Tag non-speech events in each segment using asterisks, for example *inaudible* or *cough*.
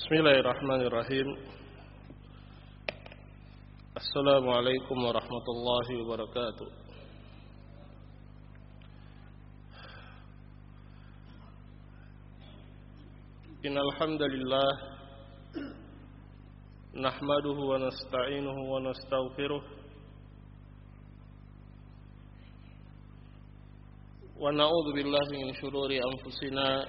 Bismillahirrahmanirrahim. Assalamualaikum warahmatullahi wabarakatuh. Innal hamdalillah nahmaduhu wa nasta'inuhu wa nastaghfiruh wa na'udzu billahi min shururi anfusina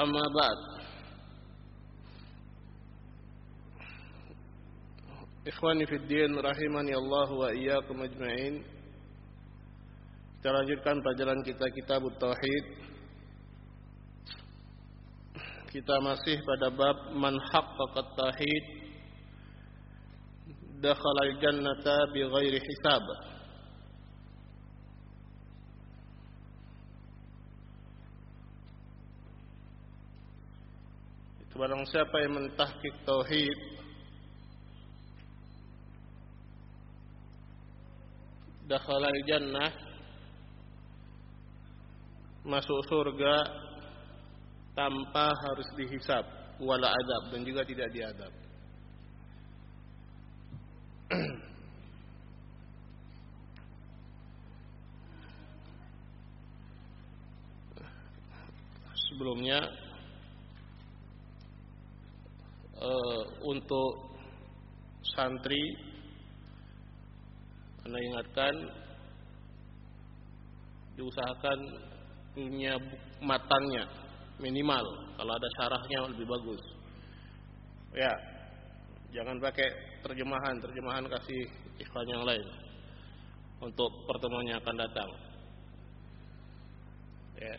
أما بعد Ikhwani fi din rahimani Allah wa iyyakum ajma'in. Kita lanjutkan pelajaran kita kitab tauhid. Kita masih pada bab man haqqaqa tauhid dakhala al-jannata bighairi hisab. Itu barang siapa yang mentahqiq tauhid dakhalal jannah masuk surga tanpa harus dihisap wala adab dan juga tidak diadab. *clears throat* Sebelumnya uh, untuk santri karena ingatkan diusahakan punya matangnya minimal. Kalau ada syarahnya lebih bagus. Ya jangan pakai terjemahan. Terjemahan kasih iklan yang lain untuk pertemuannya akan datang. Ya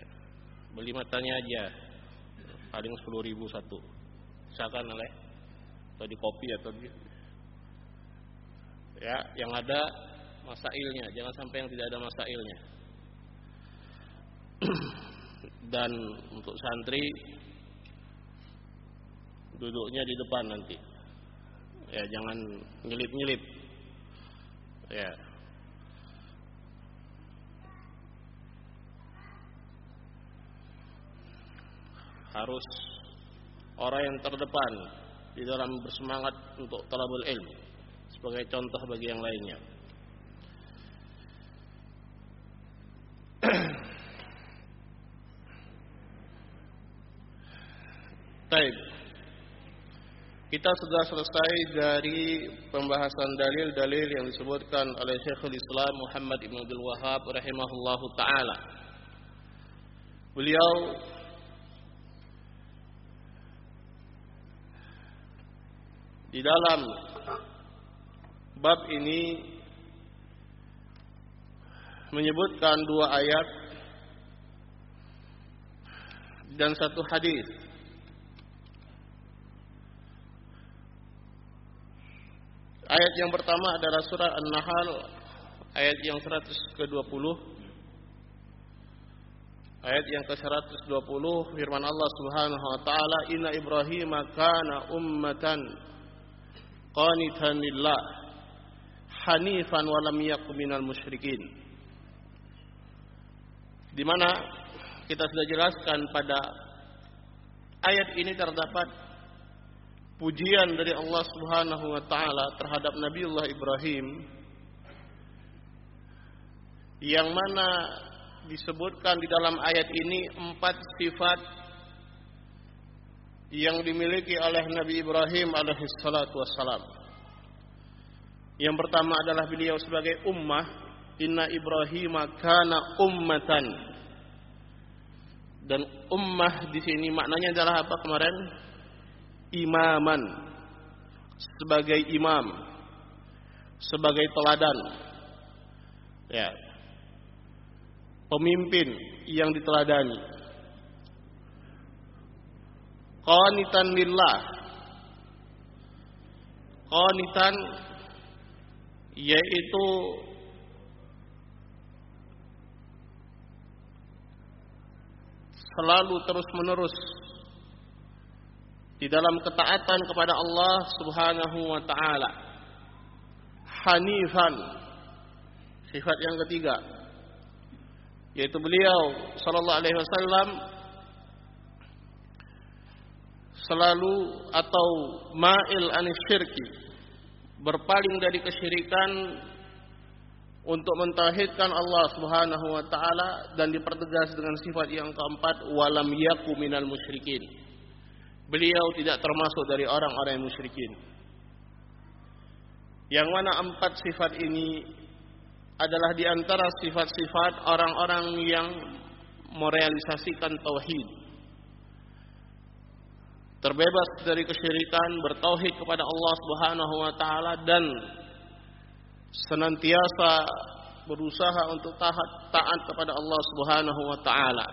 beli matanya aja. Paling sepuluh ribu satu misalkan oleh atau di kopi atau di ya yang ada masailnya. Jangan sampai yang tidak ada masailnya. *clears throat* Dan untuk santri duduknya di depan nanti. Ya jangan nyelip-nyelip. Ya. Harus orang yang terdepan di dalam bersemangat untuk talabul ilmu sebagai contoh bagi yang lainnya *clears throat* Taib. Kita sudah selesai dari pembahasan dalil-dalil yang disebutkan oleh Syekhul Islam Muhammad Ibn Abdul Wahab rahimahullahu taala. Beliau di dalam bab ini menyebutkan dua ayat dan satu hadis Ayat yang pertama adalah surah An-Nahl ayat yang 100 ke-20. Ayat yang ke-120 firman Allah Subhanahu wa taala, "Inna Ibrahim kana ummatan qanitan lillah hanifan wa lam yakun minal musyrikin." Di mana kita sudah jelaskan pada ayat ini terdapat pujian dari Allah Subhanahu wa taala terhadap Nabiullah Ibrahim yang mana disebutkan di dalam ayat ini empat sifat yang dimiliki oleh Nabi Ibrahim alaihi salatu wassalam. Yang pertama adalah beliau sebagai ummah, inna Ibrahim kana ummatan. Dan ummah di sini maknanya adalah apa kemarin? imaman sebagai imam sebagai teladan. Ya. Pemimpin yang diteladani. Qanitan lillah. Qanitan yaitu selalu terus-menerus di dalam ketaatan kepada Allah Subhanahu wa taala. Hanifan sifat yang ketiga yaitu beliau sallallahu alaihi wasallam selalu atau ma'il anisyirki berpaling dari kesyirikan untuk mentauhidkan Allah Subhanahu wa taala dan dipertegas dengan sifat yang keempat walam yaku minal musyrikin. Beliau tidak termasuk dari orang-orang yang musyrikin. Yang mana empat sifat ini adalah di antara sifat-sifat orang-orang yang merealisasikan tauhid. Terbebas dari kesyirikan, bertauhid kepada Allah Subhanahu wa taala dan senantiasa berusaha untuk taat kepada Allah Subhanahu wa taala.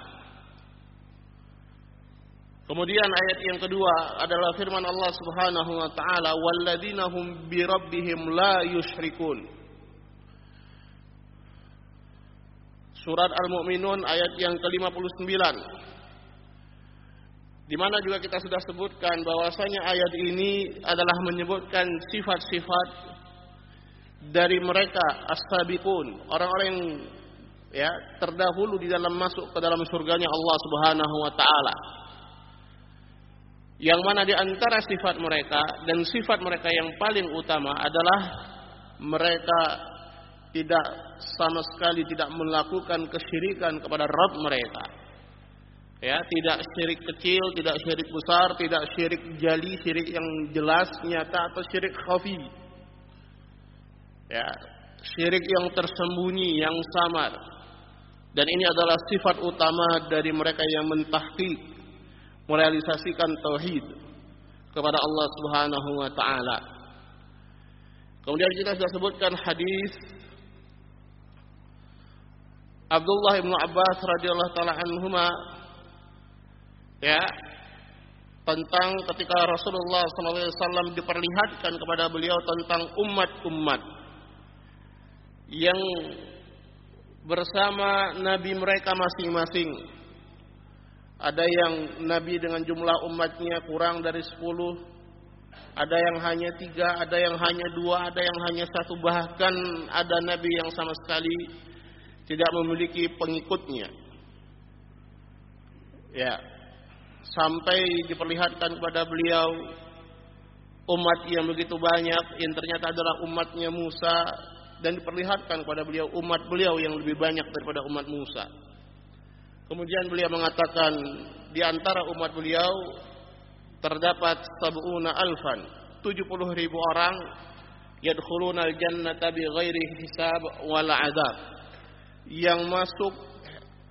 Kemudian ayat yang kedua adalah firman Allah Subhanahu wa taala walladzina hum bi la yusyrikun. Surat Al-Mu'minun ayat yang ke-59. Di mana juga kita sudah sebutkan bahwasanya ayat ini adalah menyebutkan sifat-sifat dari mereka as-sabiqun, orang-orang yang ya terdahulu di dalam masuk ke dalam surganya Allah Subhanahu wa taala. Yang mana di antara sifat mereka dan sifat mereka yang paling utama adalah mereka tidak sama sekali tidak melakukan kesyirikan kepada Rabb mereka. Ya, tidak syirik kecil, tidak syirik besar, tidak syirik jali, syirik yang jelas, nyata atau syirik khafi ya syirik yang tersembunyi yang samar dan ini adalah sifat utama dari mereka yang mentahqiq merealisasikan tauhid kepada Allah Subhanahu wa taala. Kemudian kita sudah sebutkan hadis Abdullah bin Abbas radhiyallahu taala anhuma ya tentang ketika Rasulullah SAW diperlihatkan kepada beliau tentang umat-umat yang bersama nabi mereka masing-masing. Ada yang nabi dengan jumlah umatnya kurang dari sepuluh, ada yang hanya tiga, ada yang hanya dua, ada yang hanya satu, bahkan ada nabi yang sama sekali tidak memiliki pengikutnya. Ya, sampai diperlihatkan kepada beliau umat yang begitu banyak yang ternyata adalah umatnya Musa dan diperlihatkan kepada beliau umat beliau yang lebih banyak daripada umat Musa. Kemudian beliau mengatakan di antara umat beliau terdapat sab'una alfan, 70 ribu orang yadkhuluna al-jannata bighairi hisab wala azab. Yang masuk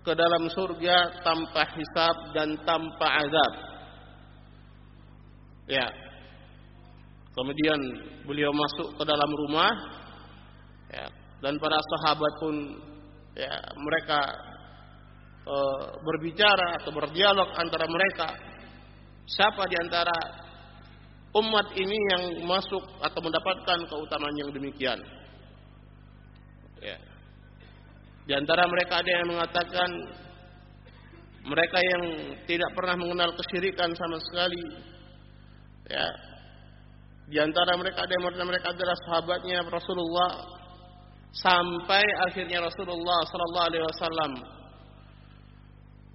ke dalam surga tanpa hisab dan tanpa azab. Ya. Kemudian beliau masuk ke dalam rumah. Ya, dan para sahabat pun ya mereka e, berbicara atau berdialog antara mereka. Siapa di antara umat ini yang masuk atau mendapatkan keutamaan yang demikian? Ya di antara mereka ada yang mengatakan mereka yang tidak pernah mengenal kesyirikan sama sekali. Ya. Di antara mereka ada yang mereka adalah sahabatnya Rasulullah sampai akhirnya Rasulullah sallallahu alaihi wasallam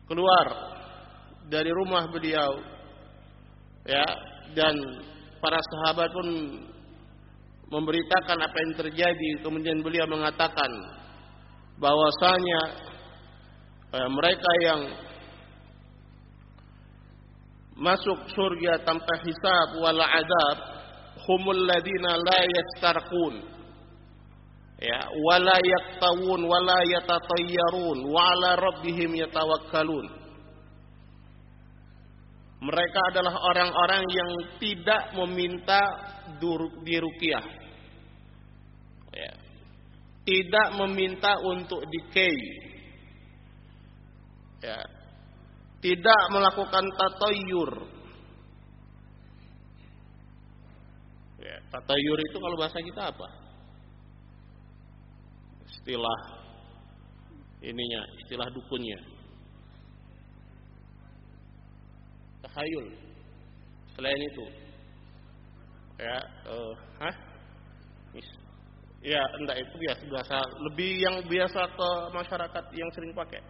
keluar dari rumah beliau. Ya dan para sahabat pun memberitakan apa yang terjadi. Kemudian beliau mengatakan bahwasanya eh, mereka yang masuk surga tanpa hisab wala adab humul ladina la yastarqun. Ya wala yaktawun wala yatatayyarun wa ala rabbihim yatawakkalun. Mereka adalah orang-orang yang tidak meminta diruqyah tidak meminta untuk decay. Ya. Tidak melakukan tatayur. Ya, tatayur itu kalau bahasa kita apa? Istilah ininya, istilah dukunnya. Tahayul. Selain itu, ya, uh, hah? Ya, enggak itu biasa biasa lebih yang biasa ke masyarakat yang sering pakai.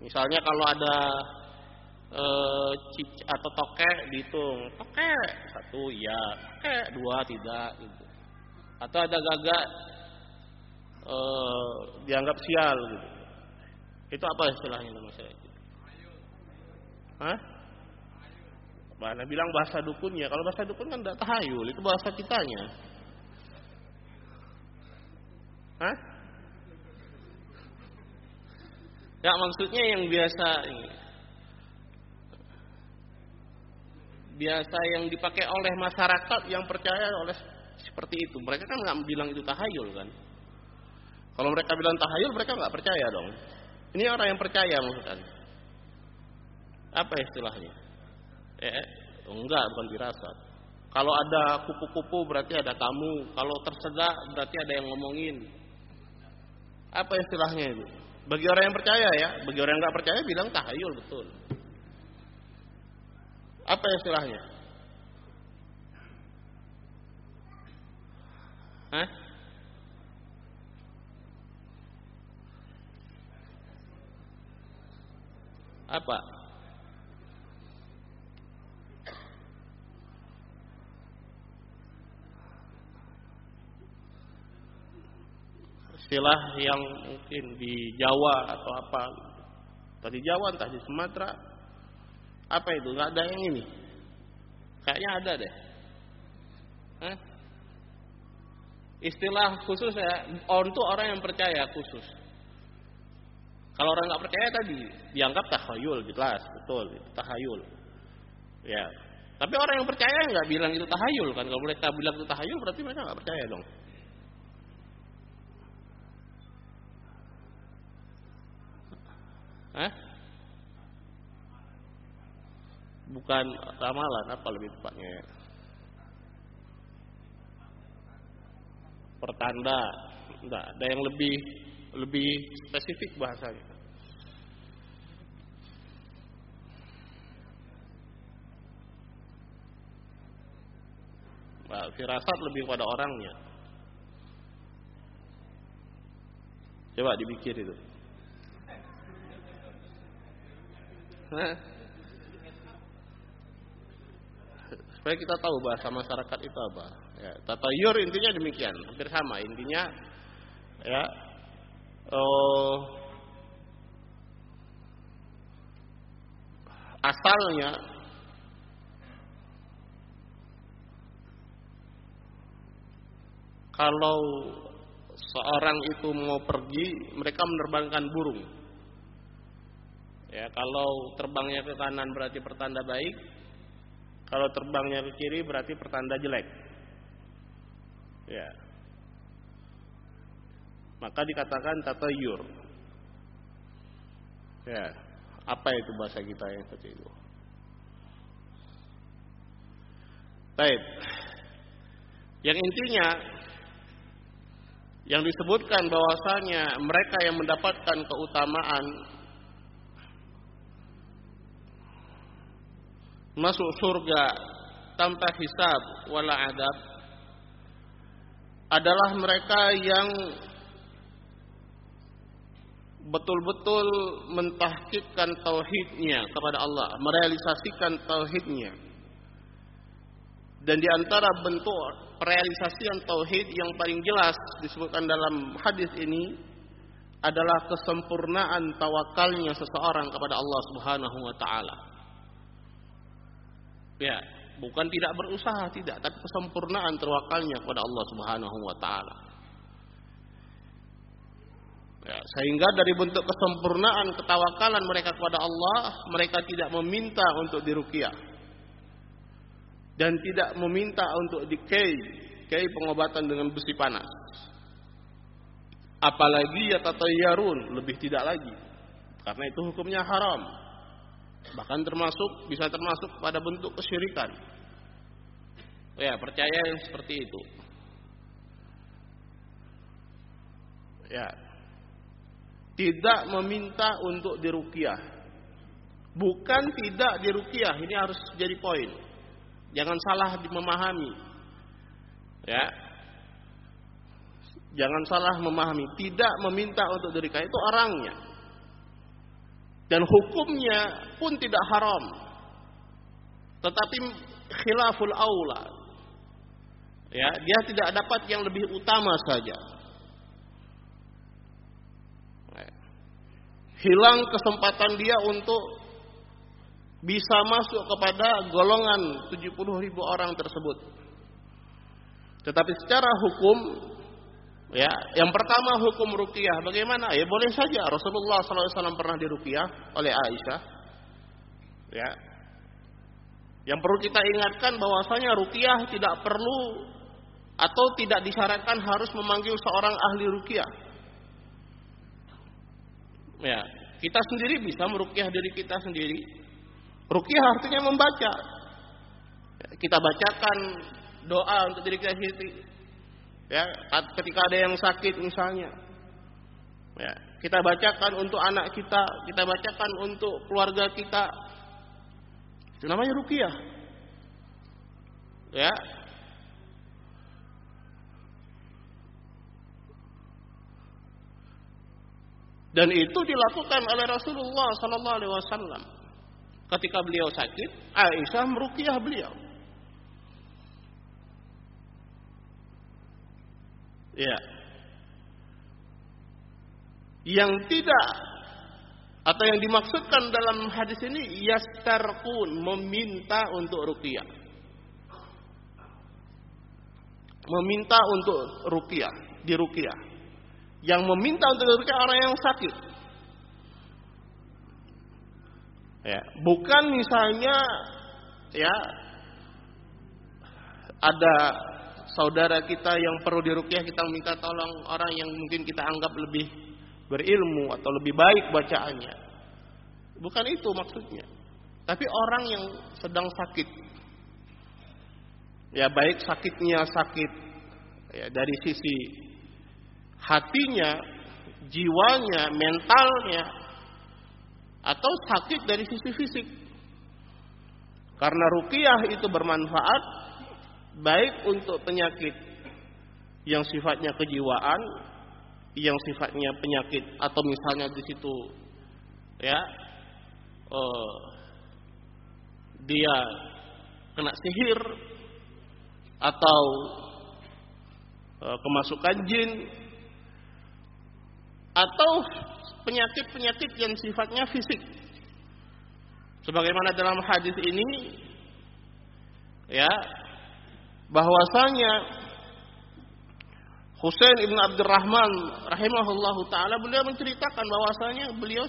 Misalnya kalau ada e, cic atau tokek dihitung, tokek satu ya, tokek dua tidak gitu. Atau ada gagak e, dianggap sial gitu. Itu apa istilahnya nama saya? Hah? Mana bilang bahasa dukunnya. Kalau bahasa dukun kan tidak tahayul, itu bahasa kitanya. Hah? Ya maksudnya yang biasa biasa yang dipakai oleh masyarakat yang percaya oleh seperti itu. Mereka kan nggak bilang itu tahayul kan. Kalau mereka bilang tahayul mereka nggak percaya dong. Ini orang yang percaya maksudnya. Apa istilahnya? Eh, enggak bukan dirasat. Kalau ada kupu-kupu berarti ada kamu. Kalau tersedak berarti ada yang ngomongin. Apa istilahnya itu? Bagi orang yang percaya ya, bagi orang yang nggak percaya bilang tahayul betul. Apa istilahnya? Hah? Apa? Istilah yang mungkin di Jawa atau apa tadi Jawa entah di Sumatera. Apa itu? Nggak ada yang ini? Kayaknya ada deh. Hah? istilah khusus ya untuk orang yang percaya khusus. Kalau orang nggak percaya tadi dianggap tahayul jelas betul tahayul ya. Tapi orang yang percaya nggak bilang itu tahayul kan? Kalau mereka bilang itu tahayul berarti mereka nggak percaya dong Hah? Bukan ramalan apa lebih tepatnya? Pertanda. Enggak, ada yang lebih lebih spesifik bahasanya. Nah, firasat lebih pada orangnya. Coba dipikir itu. Supaya kita tahu bahasa masyarakat itu apa. Ya, tatayur intinya demikian, hampir sama. Intinya ya oh, asalnya kalau seorang itu mau pergi, mereka menerbangkan burung. Ya, kalau terbangnya ke kanan berarti pertanda baik. Kalau terbangnya ke kiri berarti pertanda jelek. Ya. Maka dikatakan tatayur. Ya. Apa itu bahasa kita yang seperti itu? Baik. Yang intinya yang disebutkan bahwasanya mereka yang mendapatkan keutamaan masuk surga tanpa hisab wala adab adalah mereka yang betul-betul mentahkikkan tauhidnya kepada Allah, merealisasikan tauhidnya. Dan di antara bentuk realisasian tauhid yang paling jelas disebutkan dalam hadis ini adalah kesempurnaan tawakalnya seseorang kepada Allah Subhanahu wa taala. Ya, bukan tidak berusaha tidak, tapi kesempurnaan terwakalnya kepada Allah Subhanahu wa taala. Ya, sehingga dari bentuk kesempurnaan ketawakalan mereka kepada Allah, mereka tidak meminta untuk diruqyah. Dan tidak meminta untuk dikei, kei pengobatan dengan besi panas. Apalagi yatatayyarun, lebih tidak lagi. Karena itu hukumnya haram. Bahkan termasuk bisa termasuk pada bentuk kesyirikan. Ya, percaya yang seperti itu. Ya. Tidak meminta untuk dirukiah. Bukan tidak dirukiah, ini harus jadi poin. Jangan salah memahami. Ya. Jangan salah memahami. Tidak meminta untuk dirukiah itu orangnya. Dan hukumnya pun tidak haram. Tetapi khilaful aula. Ya, dia tidak dapat yang lebih utama saja. Hilang kesempatan dia untuk bisa masuk kepada golongan 70 ribu orang tersebut. Tetapi secara hukum Ya, yang pertama hukum ruqyah bagaimana? Ya boleh saja Rasulullah SAW pernah diruqyah oleh Aisyah. Ya. Yang perlu kita ingatkan bahwasanya ruqyah tidak perlu atau tidak disyaratkan harus memanggil seorang ahli ruqyah. Ya, kita sendiri bisa meruqyah diri kita sendiri. Ruqyah artinya membaca. Ya, kita bacakan doa untuk diri kita sendiri Ya, ketika ada yang sakit misalnya. Ya, kita bacakan untuk anak kita, kita bacakan untuk keluarga kita. Itu namanya ruqyah. Ya. Dan itu dilakukan oleh Rasulullah sallallahu alaihi wasallam. Ketika beliau sakit, Aisyah meruqyah beliau. Ya. Yang tidak atau yang dimaksudkan dalam hadis ini yastarqun meminta untuk ruqyah. Meminta untuk ruqyah, di ruqyah. Yang meminta untuk ruqyah orang yang sakit. Ya, bukan misalnya ya ada saudara kita yang perlu dirukyah kita minta tolong orang yang mungkin kita anggap lebih berilmu atau lebih baik bacaannya. Bukan itu maksudnya. Tapi orang yang sedang sakit. Ya baik sakitnya sakit ya dari sisi hatinya, jiwanya, mentalnya atau sakit dari sisi fisik. Karena rukiah itu bermanfaat baik untuk penyakit yang sifatnya kejiwaan, yang sifatnya penyakit atau misalnya di situ ya uh, dia kena sihir atau uh, kemasukan jin atau penyakit-penyakit yang sifatnya fisik. Sebagaimana dalam hadis ini ya bahwasanya Husain ibn Abdurrahman rahimahullahu taala beliau menceritakan bahwasanya beliau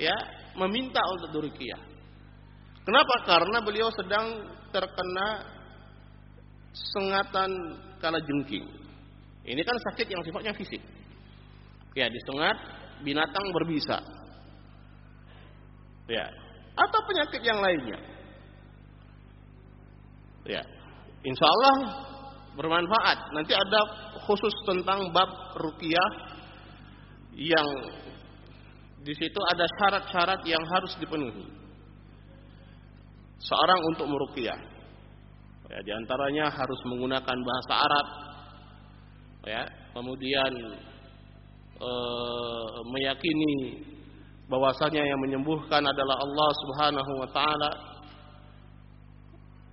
ya meminta untuk durukiyah. Kenapa? Karena beliau sedang terkena sengatan kala jengking. Ini kan sakit yang sifatnya fisik. Ya, disengat binatang berbisa. Ya, atau penyakit yang lainnya. Ya, Insya Allah bermanfaat. Nanti ada khusus tentang bab rukiah yang di situ ada syarat-syarat yang harus dipenuhi. Seorang untuk merukiah. Ya, di antaranya harus menggunakan bahasa Arab. Ya, kemudian e, meyakini bahwasanya yang menyembuhkan adalah Allah Subhanahu wa taala.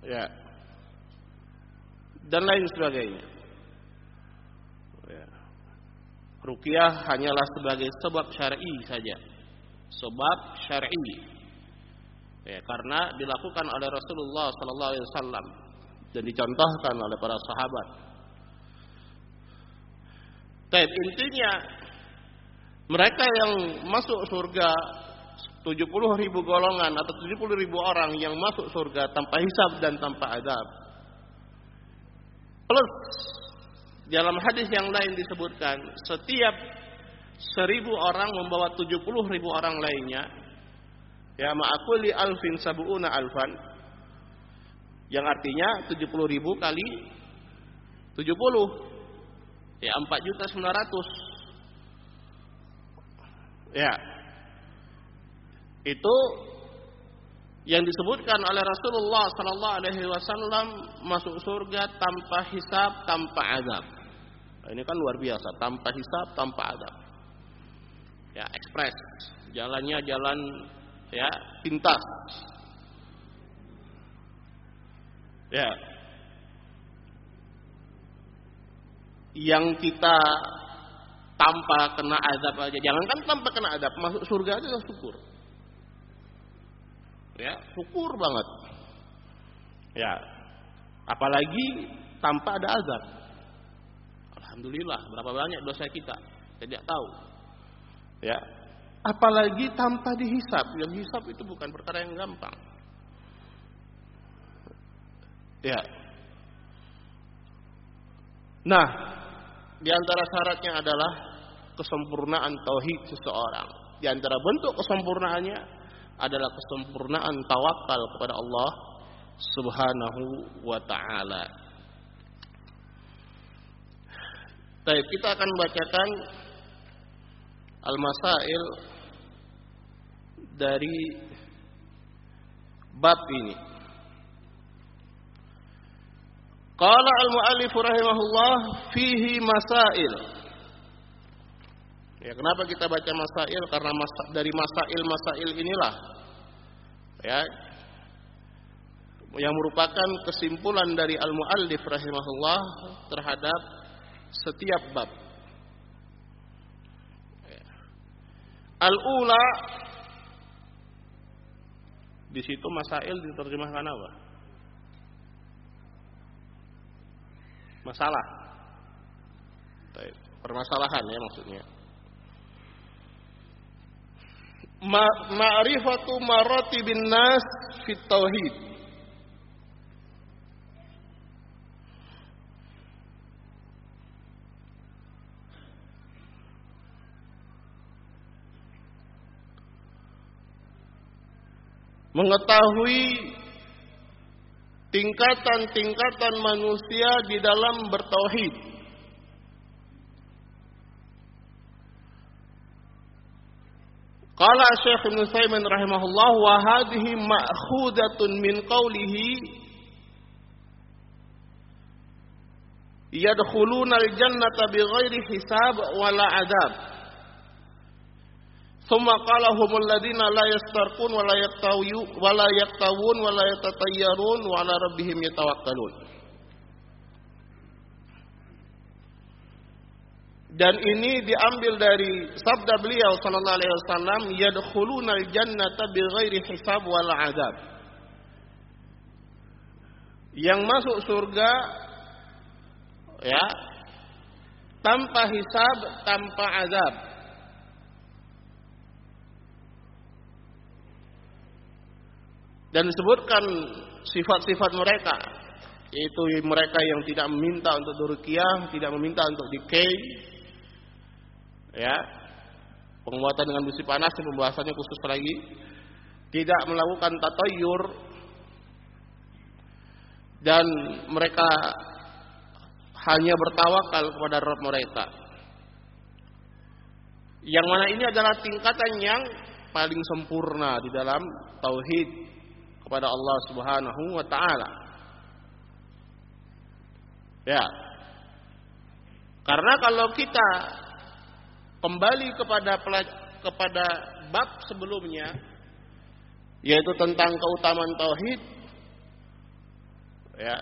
Ya, dan lain sebagainya. Ya. Rukiah hanyalah sebagai sebab syar'i saja. Sebab syar'i. Ya, karena dilakukan oleh Rasulullah sallallahu alaihi wasallam dan dicontohkan oleh para sahabat. Tapi intinya mereka yang masuk surga 70 ribu golongan atau 70 ribu orang yang masuk surga tanpa hisab dan tanpa adab plus dalam hadis yang lain disebutkan setiap seribu orang membawa tujuh puluh ribu orang lainnya ya ma'akuli alfin sabuuna alfan yang artinya tujuh puluh ribu kali tujuh puluh ya empat juta sembilan ratus. Ya itu yang disebutkan oleh Rasulullah sallallahu alaihi wasallam masuk surga tanpa hisab, tanpa azab. Ini kan luar biasa, tanpa hisab, tanpa azab. Ya, ekspres. Jalannya jalan ya, pintas. Ya. Yang kita tanpa kena azab aja. Jangan kan tanpa kena azab, masuk surga aja syukur ya. Syukur banget. Ya. Apalagi tanpa ada azab. Alhamdulillah berapa banyak dosa kita? Tidak tahu. Ya. Apalagi tanpa dihisap. Yang hisap itu bukan perkara yang gampang. Ya. Nah di antara syaratnya adalah kesempurnaan tauhid seseorang. Di antara bentuk kesempurnaannya adalah kesempurnaan tawakal kepada Allah Subhanahu wa taala. Baik, kita akan bacakan al-masail dari bab ini. Qala al-muallif rahimahullah fihi masail Ya, kenapa kita baca masail? Karena masa, dari masail-masail inilah ya yang merupakan kesimpulan dari al-muallif rahimahullah terhadap setiap bab. Al-ula di situ masail diterjemahkan apa? Masalah. Permasalahan ya maksudnya. Ma'rifatu maratibin nas fit tauhid. Mengetahui tingkatan-tingkatan manusia di dalam bertauhid Qala Syekh Ibn Saimin rahimahullah wa hadhihi ma'khudatun min qawlihi yadkhuluna al-jannata bighairi hisab wala adab. Thumma qala humul ladina la yastarqun wala yaktawun wala yaktawun wala yatatayyarun wa ala rabbihim yatawakkalun. Dan ini diambil dari sabda beliau sallallahu alaihi wasallam, "Yadkhuluna al-jannata bighairi hisab wal adab." Yang masuk surga ya tanpa hisab, tanpa azab. Dan disebutkan sifat-sifat mereka yaitu mereka yang tidak meminta untuk durkiyah, tidak meminta untuk dikei, ya penguatan dengan besi panas pembahasannya khusus lagi tidak melakukan tatayur dan mereka hanya bertawakal kepada Rabb mereka yang mana ini adalah tingkatan yang paling sempurna di dalam tauhid kepada Allah Subhanahu wa taala. Ya. Karena kalau kita kembali kepada kepada bab sebelumnya yaitu tentang keutamaan tauhid ya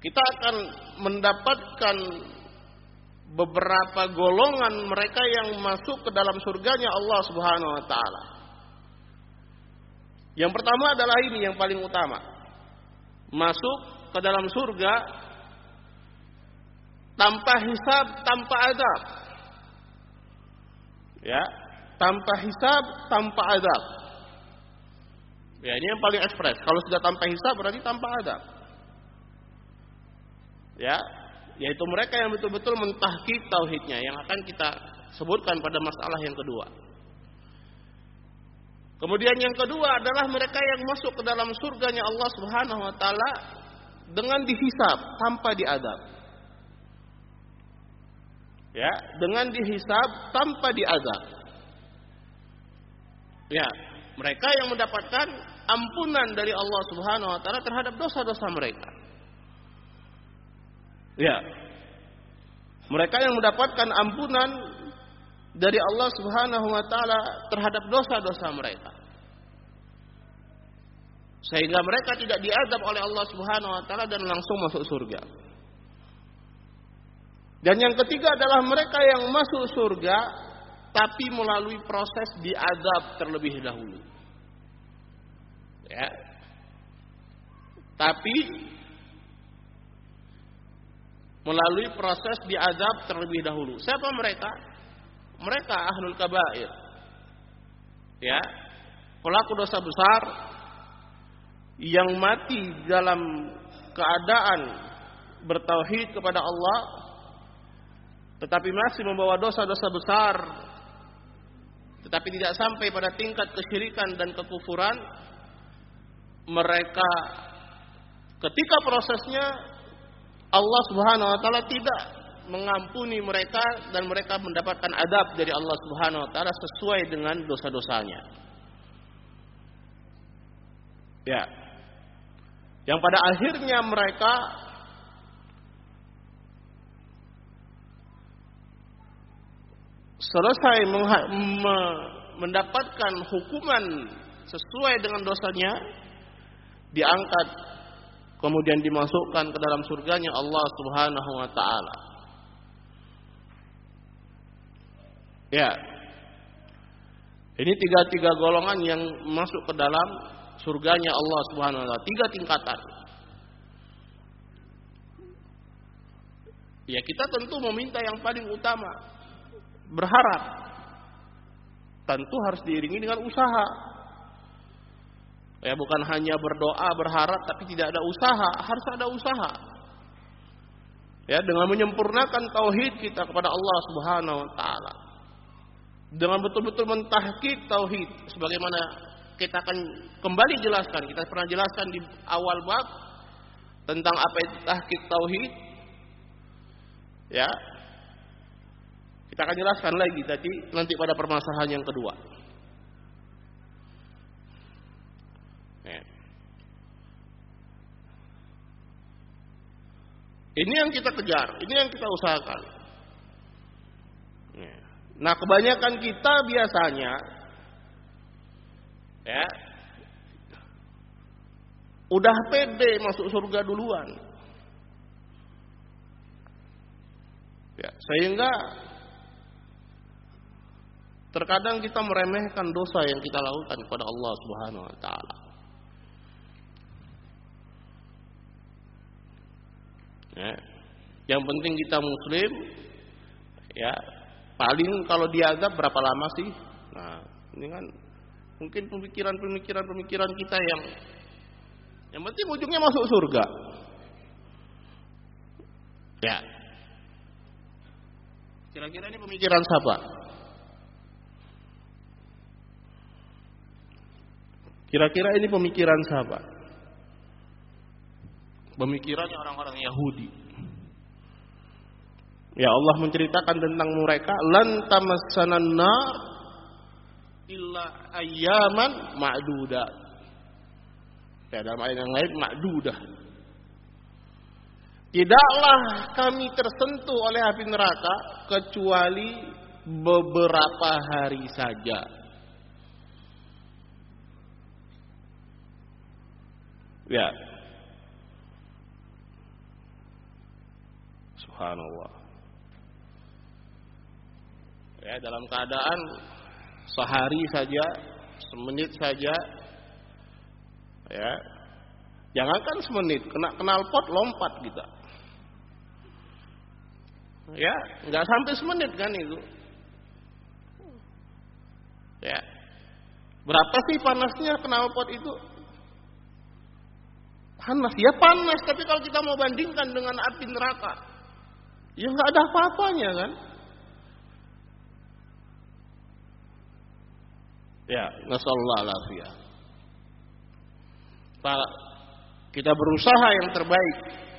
kita akan mendapatkan beberapa golongan mereka yang masuk ke dalam surganya Allah Subhanahu wa taala. Yang pertama adalah ini yang paling utama. Masuk ke dalam surga tanpa hisab, tanpa adab ya. Tanpa hisab tanpa adab. Ya ini yang paling ekspres. Kalau sudah tanpa hisab berarti tanpa adab. Ya. Yaitu mereka yang betul-betul mentahqiq tauhidnya yang akan kita sebutkan pada masalah yang kedua. Kemudian yang kedua adalah mereka yang masuk ke dalam surganya Allah Subhanahu wa taala dengan dihisab tanpa diadab. Ya, dengan dihisab tanpa diadab. Ya, mereka yang mendapatkan ampunan dari Allah Subhanahu wa taala terhadap dosa-dosa mereka. Ya. Mereka yang mendapatkan ampunan dari Allah Subhanahu wa taala terhadap dosa-dosa mereka. Sehingga mereka tidak diadab oleh Allah Subhanahu wa taala dan langsung masuk surga. Dan yang ketiga adalah mereka yang masuk surga tapi melalui proses diadab terlebih dahulu. Ya. Tapi melalui proses diadab terlebih dahulu. Siapa mereka? Mereka ahlul kabair. Ya. Pelaku dosa besar yang mati dalam keadaan bertauhid kepada Allah tetapi masih membawa dosa-dosa besar tetapi tidak sampai pada tingkat kesyirikan dan kekufuran mereka ketika prosesnya Allah Subhanahu wa taala tidak mengampuni mereka dan mereka mendapatkan adab dari Allah Subhanahu wa taala sesuai dengan dosa-dosanya. Ya. Yang pada akhirnya mereka selesai mendapatkan hukuman sesuai dengan dosanya diangkat kemudian dimasukkan ke dalam surganya Allah Subhanahu wa taala. Ya. Ini tiga-tiga golongan yang masuk ke dalam surganya Allah Subhanahu wa taala, tiga tingkatan. Ya, kita tentu meminta yang paling utama. Berharap. Tentu harus diiringi dengan usaha. Ya bukan hanya berdoa berharap tapi tidak ada usaha, harus ada usaha. Ya dengan menyempurnakan tauhid kita kepada Allah Subhanahu wa taala. Dengan betul-betul mentahqiq tauhid sebagaimana kita akan kembali jelaskan, kita pernah jelaskan di awal bab tentang apa itu tahqiq tauhid. Ya. Kita akan jelaskan lagi tadi nanti pada permasalahan yang kedua. Ini yang kita kejar, ini yang kita usahakan. Nah, kebanyakan kita biasanya ya udah pede masuk surga duluan. Ya, sehingga terkadang kita meremehkan dosa yang kita lakukan kepada Allah Subhanahu wa taala. Ya. Yang penting kita muslim, ya paling kalau diazab berapa lama sih? Nah, ini kan mungkin pemikiran-pemikiran pemikiran kita yang yang penting ujungnya masuk surga. Ya. Kira-kira ini pemikiran siapa? Kira-kira ini pemikiran siapa? pemikirannya orang-orang Yahudi. Ya Allah menceritakan tentang mereka lan tamassanan nar illa ayyaman ma'duda. Ya dalam ayat yang lain ma'dudah. Tidaklah kami tersentuh oleh api neraka kecuali beberapa hari saja. Ya, Subhanallah. Ya, dalam keadaan sehari saja, semenit saja, ya, jangankan semenit, kena kenal pot lompat kita. Ya, nggak sampai semenit kan itu. Ya, berapa sih panasnya kenal pot itu? Panas, ya panas. Tapi kalau kita mau bandingkan dengan api neraka, Ya nggak ada apa-apanya kan? Ya, nasallallahu alaihi Pak, kita berusaha yang terbaik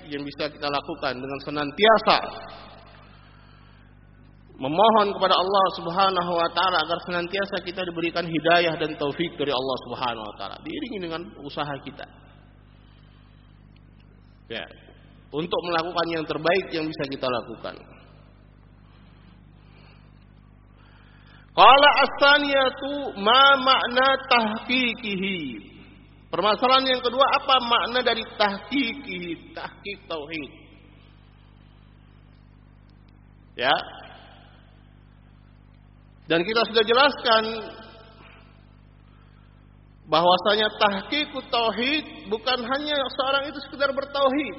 yang bisa kita lakukan dengan senantiasa memohon kepada Allah Subhanahu wa taala agar senantiasa kita diberikan hidayah dan taufik dari Allah Subhanahu wa taala diiringi dengan usaha kita. Ya, untuk melakukan yang terbaik yang bisa kita lakukan. Qala as-saniyatu ma makna tahqiqihi. Permasalahan yang kedua apa makna dari tahqiqihi, tahqiq tauhid. Ya, dan kita sudah jelaskan bahwasanya tahqiqut tauhid bukan hanya seorang itu sekedar bertauhid.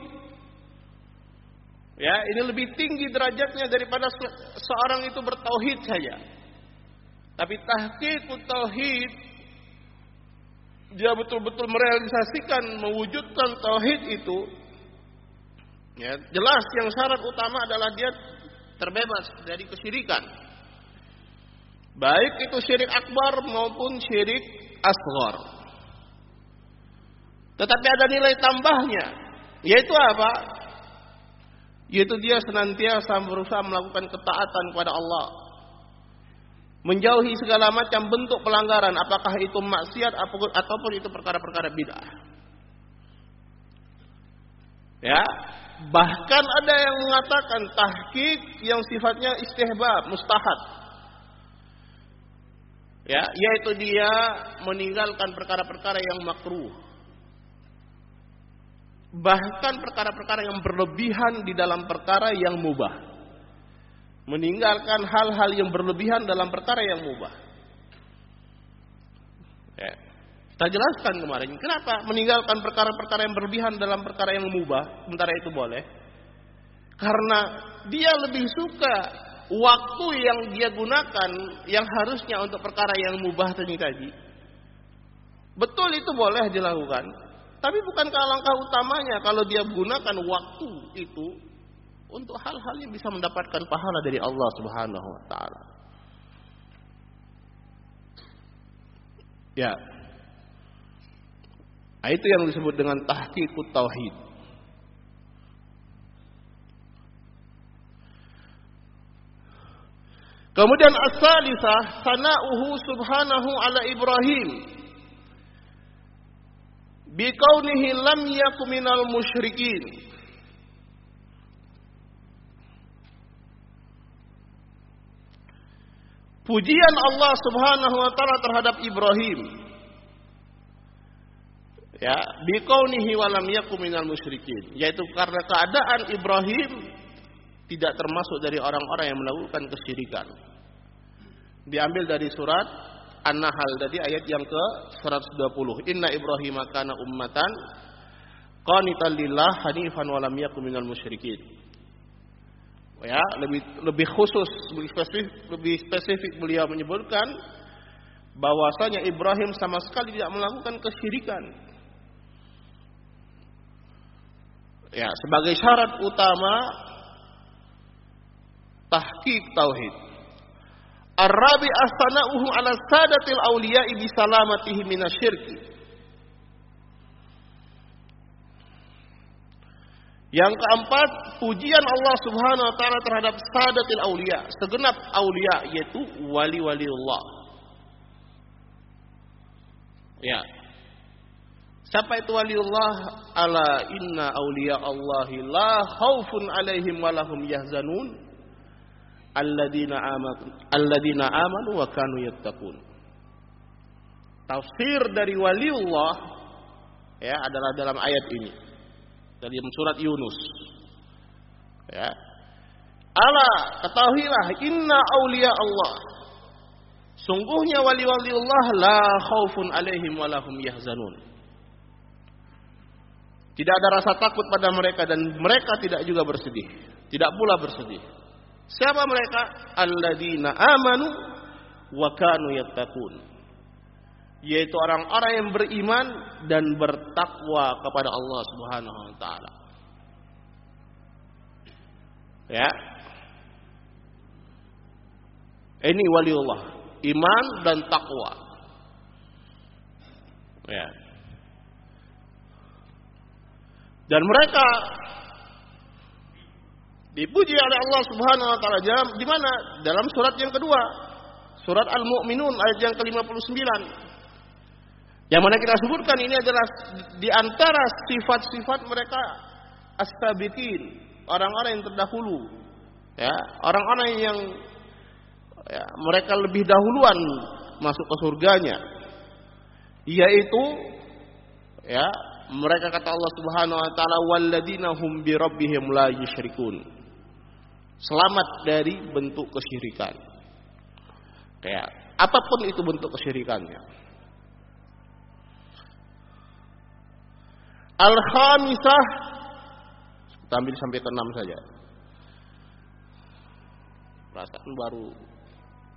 Ya, ini lebih tinggi derajatnya daripada seorang itu bertauhid saja. Tapi tahqiqut tauhid dia betul-betul merealisasikan mewujudkan tauhid itu ya, jelas yang syarat utama adalah dia terbebas dari kesyirikan. Baik itu syirik akbar maupun syirik asghar. Tetapi ada nilai tambahnya, yaitu apa? Yaitu dia senantiasa berusaha melakukan ketaatan kepada Allah. Menjauhi segala macam bentuk pelanggaran, apakah itu maksiat ataupun itu perkara-perkara bid'ah. Ya, bahkan ada yang mengatakan tahqiq yang sifatnya istihbab, mustahab ya yaitu dia meninggalkan perkara-perkara yang makruh. Bahkan perkara-perkara yang berlebihan di dalam perkara yang mubah. Meninggalkan hal-hal yang berlebihan dalam perkara yang mubah. Ya. kita jelaskan kemarin kenapa meninggalkan perkara-perkara yang berlebihan dalam perkara yang mubah? Sementara itu boleh. Karena dia lebih suka waktu yang dia gunakan yang harusnya untuk perkara yang mubah tadi tadi betul itu boleh dilakukan tapi bukankah langkah utamanya kalau dia gunakan waktu itu untuk hal-hal yang bisa mendapatkan pahala dari Allah Subhanahu wa taala. Ya. Itu yang disebut dengan tahqiqut tauhid. Kemudian as-salisah sana'uhu subhanahu ala Ibrahim biqaunihi lam yakum minal musyrikin. Pujian Allah Subhanahu wa taala terhadap Ibrahim. Ya, biqaunihi wa lam yakum minal musyrikin, yaitu karena keadaan Ibrahim tidak termasuk dari orang-orang yang melakukan kesyirikan. Diambil dari surat An-Nahl tadi ayat yang ke 120. Inna Ibrahim kana ummatan qanitan lillah hanifan wa lam yakun minal musyrikin. Ya, lebih lebih khusus, lebih spesifik, lebih spesifik beliau menyebutkan bahwasanya Ibrahim sama sekali tidak melakukan kesyirikan. Ya, sebagai syarat utama tahqiq tauhid. Ar-rabi astana'uhu ala sadatil awliya'i bi salamatihi minasyirki. Yang keempat, pujian Allah Subhanahu wa taala terhadap sadatil aulia, segenap aulia yaitu wali-wali Allah. Ya. Siapa itu waliullah? Ala inna aulia Allahi la khaufun alaihim wa lahum yahzanun alladzina amanu alladzina amanu wa kanu yattaqun. Tafsir dari waliullah ya adalah dalam ayat ini. Dari surat Yunus. Ya. Ala ketahuilah inna aulia Allah. Sungguhnya wali-wali Allah la khaufun alaihim wa lahum yahzanun. Tidak ada rasa takut pada mereka dan mereka tidak juga bersedih. Tidak pula bersedih. Siapa mereka? Alladzina amanu wa kanu yattaqun. Yaitu orang-orang yang beriman dan bertakwa kepada Allah Subhanahu wa taala. Ya. Ini waliullah, iman dan takwa. Ya. Dan mereka dipuji oleh Allah Subhanahu wa taala di mana? Dalam surat yang kedua, surat Al-Mu'minun ayat yang ke-59. Yang mana kita sebutkan ini adalah di antara sifat-sifat mereka as-sabiqin, orang-orang yang terdahulu. Ya, orang-orang yang ya, mereka lebih dahuluan masuk ke surganya. Yaitu ya, mereka kata Allah Subhanahu wa taala walladzina hum bi rabbihim la yusyrikun. Selamat dari bentuk kesyirikan. Kayak apa pun itu bentuk kesyirikannya. Al-khamisah kita ambil sampai ke 6 saja. Perasaan baru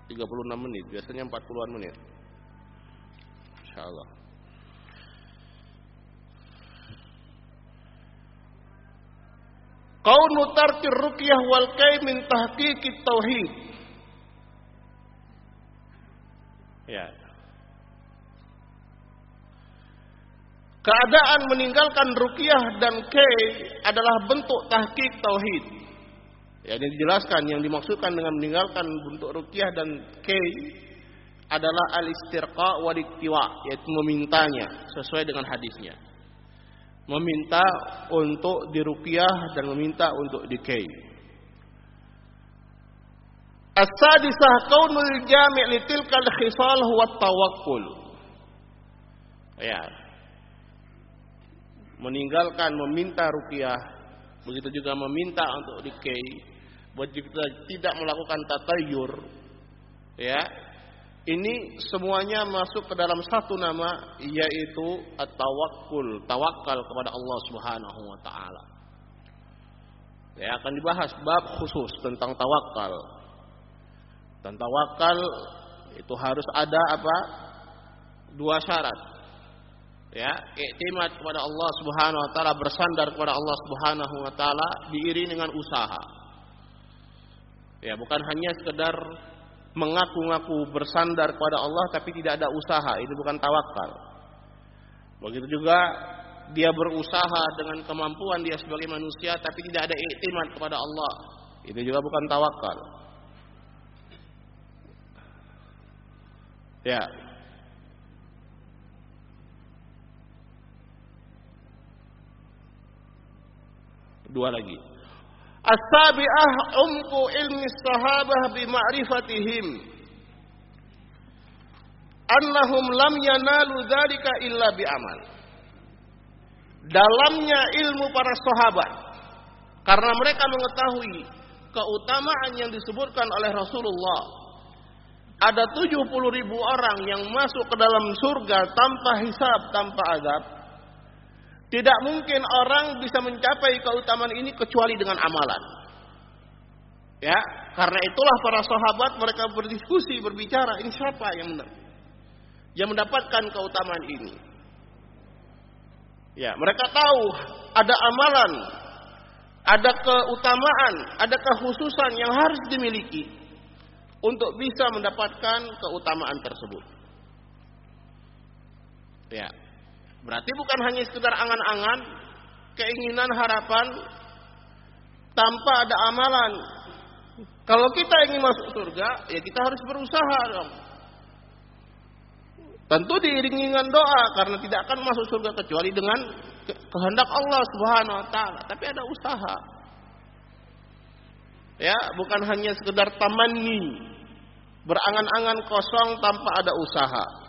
36 menit, biasanya 40-an menit. Insyaallah. Kaunu tarkir ruqyah wal kay min tahqiqit tauhid. Ya, Keadaan meninggalkan rukyah dan kei adalah bentuk tahqiq tauhid. Ya, ini dijelaskan yang dimaksudkan dengan meninggalkan bentuk rukyah dan kei adalah al-istirqa wal yaitu memintanya sesuai dengan hadisnya. Meminta untuk dirukyah dan meminta untuk dikei. As-sadisah kaunul jami' litilkal khisal huwa tawakkul. Ya, meninggalkan meminta rukiah, begitu juga meminta untuk dikei, begitu tidak melakukan tatayur, ya, ini semuanya masuk ke dalam satu nama yaitu at-tawakkul, tawakal kepada Allah Subhanahu wa taala. Ya, akan dibahas bab khusus tentang tawakal. Dan tawakal itu harus ada apa? Dua syarat ya iktimat kepada Allah Subhanahu wa taala bersandar kepada Allah Subhanahu wa taala diiringi dengan usaha ya bukan hanya sekedar mengaku-ngaku bersandar kepada Allah tapi tidak ada usaha. Itu bukan tawakal. Begitu juga dia berusaha dengan kemampuan dia sebagai manusia tapi tidak ada iktimat kepada Allah. Itu juga bukan tawakal. Ya. Dua lagi. As-sabi'ah umku ilmi sahabah bi ma'rifatihim. Annahum lam yanalu dzalika illa bi amal. Dalamnya ilmu para sahabat karena mereka mengetahui keutamaan yang disebutkan oleh Rasulullah ada 70 ribu orang yang masuk ke dalam surga tanpa hisab, tanpa azab. Tidak mungkin orang bisa mencapai keutamaan ini kecuali dengan amalan. Ya, karena itulah para sahabat mereka berdiskusi, berbicara, ini siapa yang benar? Yang mendapatkan keutamaan ini. Ya, mereka tahu ada amalan, ada keutamaan, ada kekhususan yang harus dimiliki untuk bisa mendapatkan keutamaan tersebut. Ya, Berarti bukan hanya sekedar angan-angan, keinginan, harapan tanpa ada amalan. Kalau kita ingin masuk surga, ya kita harus berusaha dong. Tentu diiringi dengan doa karena tidak akan masuk surga kecuali dengan kehendak Allah Subhanahu wa taala, tapi ada usaha. Ya, bukan hanya sekedar tamanni, berangan-angan kosong tanpa ada usaha.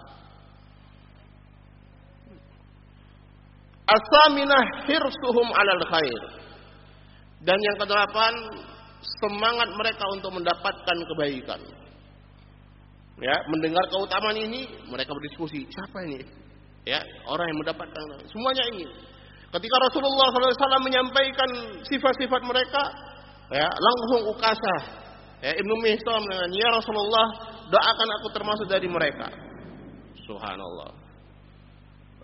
Asaminah hirsuhum alal khair. Dan yang kedelapan, semangat mereka untuk mendapatkan kebaikan. Ya, mendengar keutamaan ini, mereka berdiskusi, siapa ini? Ya, orang yang mendapatkan semuanya ini. Ketika Rasulullah SAW menyampaikan sifat-sifat mereka, ya, langsung ukasah. Ya, Ibnu Mihtam dengan ya Rasulullah, doakan aku termasuk dari mereka. Subhanallah.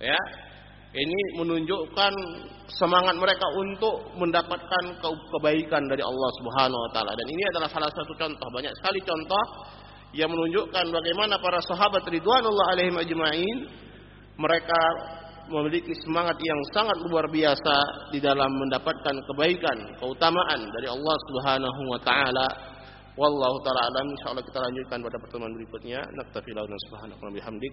Ya, Ini menunjukkan semangat mereka untuk mendapatkan kebaikan dari Allah Subhanahu wa taala dan ini adalah salah satu contoh banyak sekali contoh yang menunjukkan bagaimana para sahabat ridwanullah alaihim ajma'in mereka memiliki semangat yang sangat luar biasa di dalam mendapatkan kebaikan, keutamaan dari Allah Subhanahu wa taala. Wallahu taala alam insyaallah kita lanjutkan pada pertemuan berikutnya. Naktafi subhanahu wa bihamdik.